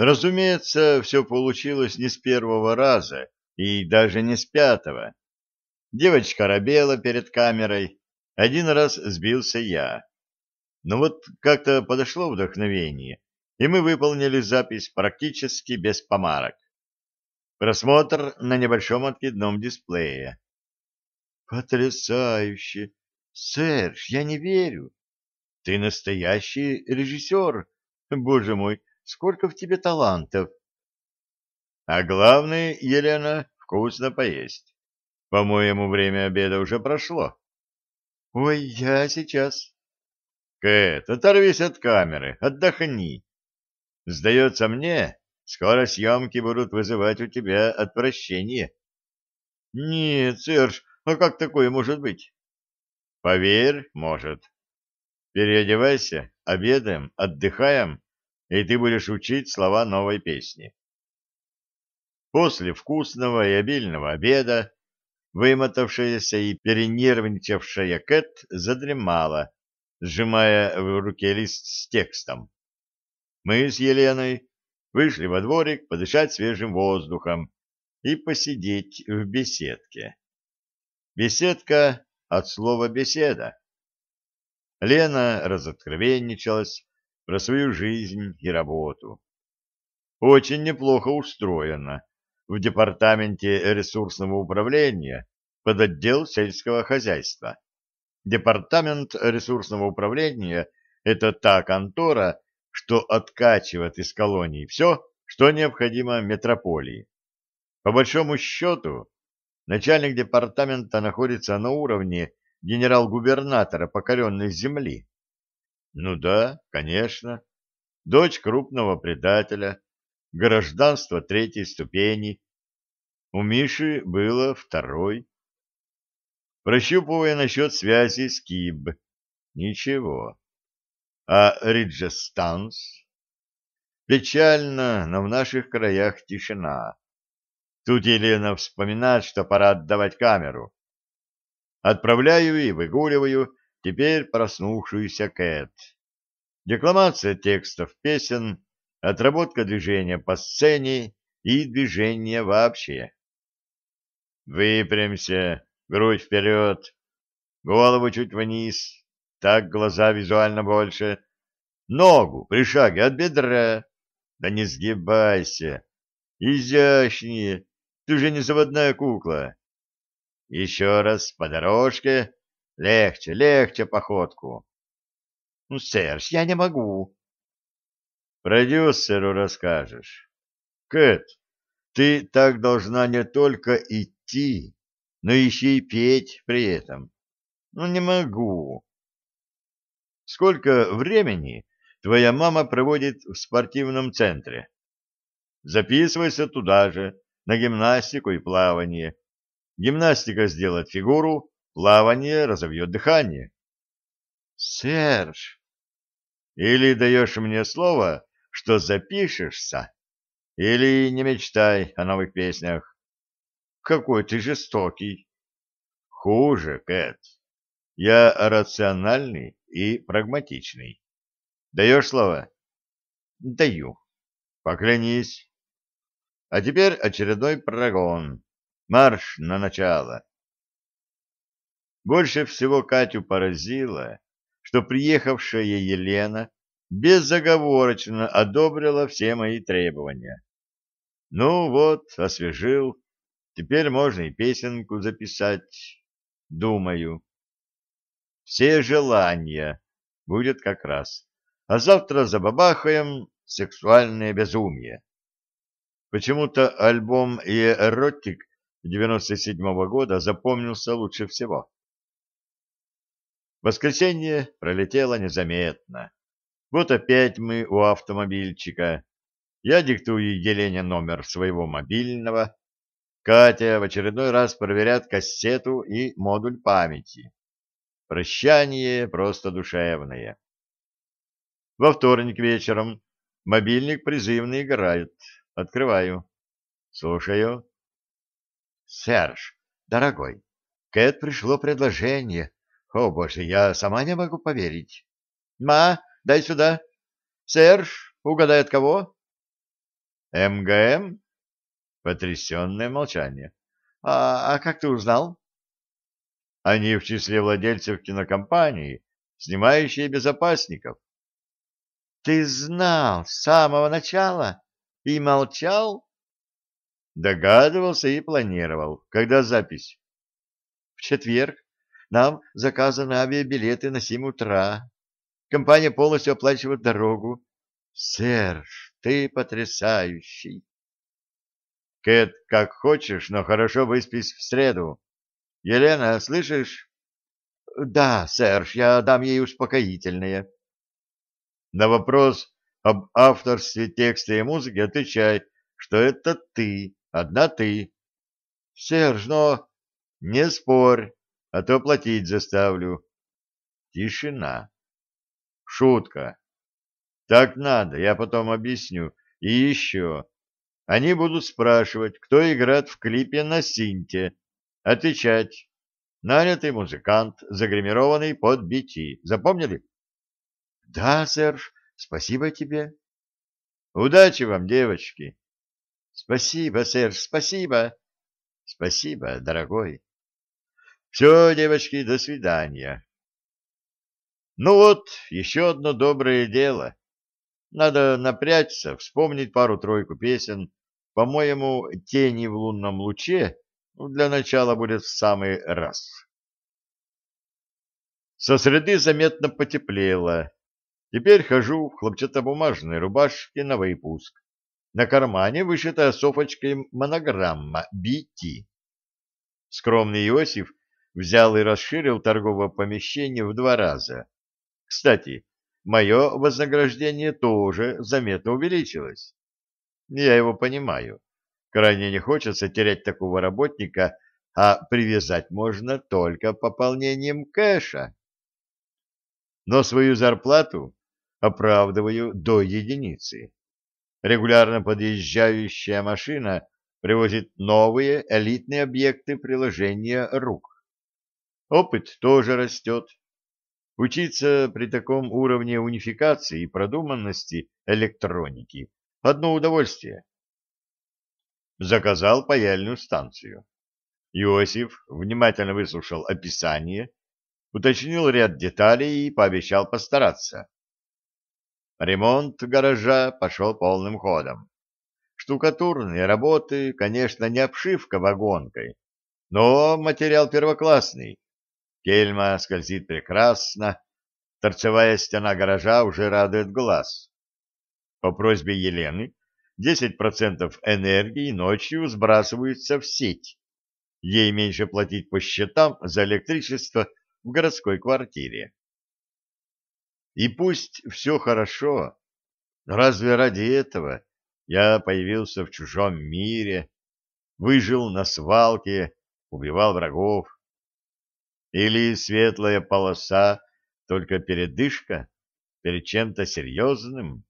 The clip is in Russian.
Разумеется, все получилось не с первого раза и даже не с пятого. Девочка робела перед камерой, один раз сбился я. Но вот как-то подошло вдохновение, и мы выполнили запись практически без помарок. Просмотр на небольшом откидном дисплее. «Потрясающе! Серж, я не верю! Ты настоящий режиссер! Боже мой, Сколько в тебе талантов? А главное, Елена, вкусно поесть. По-моему, время обеда уже прошло. Ой, я сейчас. Кэт, оторвись от камеры, отдохни. Сдается мне, скоро съемки будут вызывать у тебя отвращение. Нет, Серж, а как такое может быть? Поверь, может. Переодевайся, обедаем, отдыхаем, и ты будешь учить слова новой песни. После вкусного и обильного обеда вымотавшаяся и перенервничавшая Кэт задремала, сжимая в руке лист с текстом. Мы с Еленой вышли во дворик подышать свежим воздухом и посидеть в беседке. Беседка от слова «беседа». Лена разоткровенничалась, про свою жизнь и работу. Очень неплохо устроена в департаменте ресурсного управления под отдел сельского хозяйства. Департамент ресурсного управления – это та контора, что откачивает из колоний все, что необходимо метрополии. По большому счету, начальник департамента находится на уровне генерал-губернатора покоренной земли. Ну да, конечно. Дочь крупного предателя, гражданство третьей ступени. У Миши было второй. Прощупывая насчет связи с Киб. Ничего. А Риджестанс? Печально, но в наших краях тишина. Тут Елена вспоминает, что пора отдавать камеру. Отправляю и выгуливаю теперь проснувшуюся Кэт. Декламация текстов песен, отработка движения по сцене и движения вообще. Выпрямся, грудь вперед, голову чуть вниз, так глаза визуально больше. Ногу при шаге от бедра. Да не сгибайся. Изящнее. Ты же не заводная кукла. Еще раз по дорожке. Легче, легче походку. Ну, Серж, я не могу. Продюсеру расскажешь. Кэт, ты так должна не только идти, но еще и петь при этом. Ну, не могу. Сколько времени твоя мама проводит в спортивном центре? Записывайся туда же, на гимнастику и плавание. Гимнастика сделает фигуру, Плавание разовьет дыхание. Серж, или даешь мне слово, что запишешься, или не мечтай о новых песнях. Какой ты жестокий. Хуже, Кэт. Я рациональный и прагматичный. Даешь слово? Даю. Поклянись. А теперь очередной прогон. Марш на начало. Больше всего Катю поразило, что приехавшая Елена безоговорочно одобрила все мои требования. Ну вот, освежил, теперь можно и песенку записать, думаю. Все желания будет как раз, а завтра забабахаем сексуальное безумие. Почему-то альбом «Эротик» 97-го года запомнился лучше всего. Воскресенье пролетело незаметно. Вот опять мы у автомобильчика. Я диктую Елене номер своего мобильного. Катя в очередной раз проверяет кассету и модуль памяти. Прощание просто душевное. Во вторник вечером мобильник призывно играет. Открываю. Слушаю. Серж, дорогой, Кэт пришло предложение. О, боже, я сама не могу поверить. Ма, дай сюда. Серж, угадай от кого? МГМ? Потрясенное молчание. А, а как ты узнал? Они в числе владельцев кинокомпании, снимающие безопасников. Ты знал с самого начала и молчал? Догадывался и планировал. Когда запись? В четверг. Нам заказаны авиабилеты на 7 утра. Компания полностью оплачивает дорогу. Серж, ты потрясающий. Кэт, как хочешь, но хорошо выспись в среду. Елена, слышишь? Да, Серж, я дам ей успокоительное. На вопрос об авторстве текста и музыки отвечай, что это ты, одна ты. Серж, но... Не спорь а то платить заставлю. Тишина. Шутка. Так надо, я потом объясню. И еще. Они будут спрашивать, кто играет в клипе на синте. Отвечать. Нанятый музыкант, загримированный под бити. Запомнили? Да, Серж, спасибо тебе. Удачи вам, девочки. Спасибо, Серж, спасибо. Спасибо, дорогой. Все, девочки, до свидания. Ну вот, еще одно доброе дело. Надо напрячься, вспомнить пару-тройку песен. По-моему, «Тени в лунном луче» для начала будет в самый раз. Со среды заметно потеплело. Теперь хожу в хлопчатобумажной рубашке на выпуск. На кармане вышитая софочкой монограмма «BT». Скромный Иосиф взял и расширил торговое помещение в два раза. Кстати, мое вознаграждение тоже заметно увеличилось. Я его понимаю. Крайне не хочется терять такого работника, а привязать можно только пополнением кэша. Но свою зарплату оправдываю до единицы. Регулярно подъезжающая машина привозит новые элитные объекты приложения рук. Опыт тоже растет. Учиться при таком уровне унификации и продуманности электроники – одно удовольствие. Заказал паяльную станцию. Иосиф внимательно выслушал описание, уточнил ряд деталей и пообещал постараться. Ремонт гаража пошел полным ходом. Штукатурные работы, конечно, не обшивка вагонкой, но материал первоклассный, Кельма скользит прекрасно, торцевая стена гаража уже радует глаз. По просьбе Елены 10% энергии ночью сбрасываются в сеть. Ей меньше платить по счетам за электричество в городской квартире. И пусть все хорошо, но разве ради этого я появился в чужом мире, выжил на свалке, убивал врагов? Или светлая полоса, только передышка перед чем-то серьезным?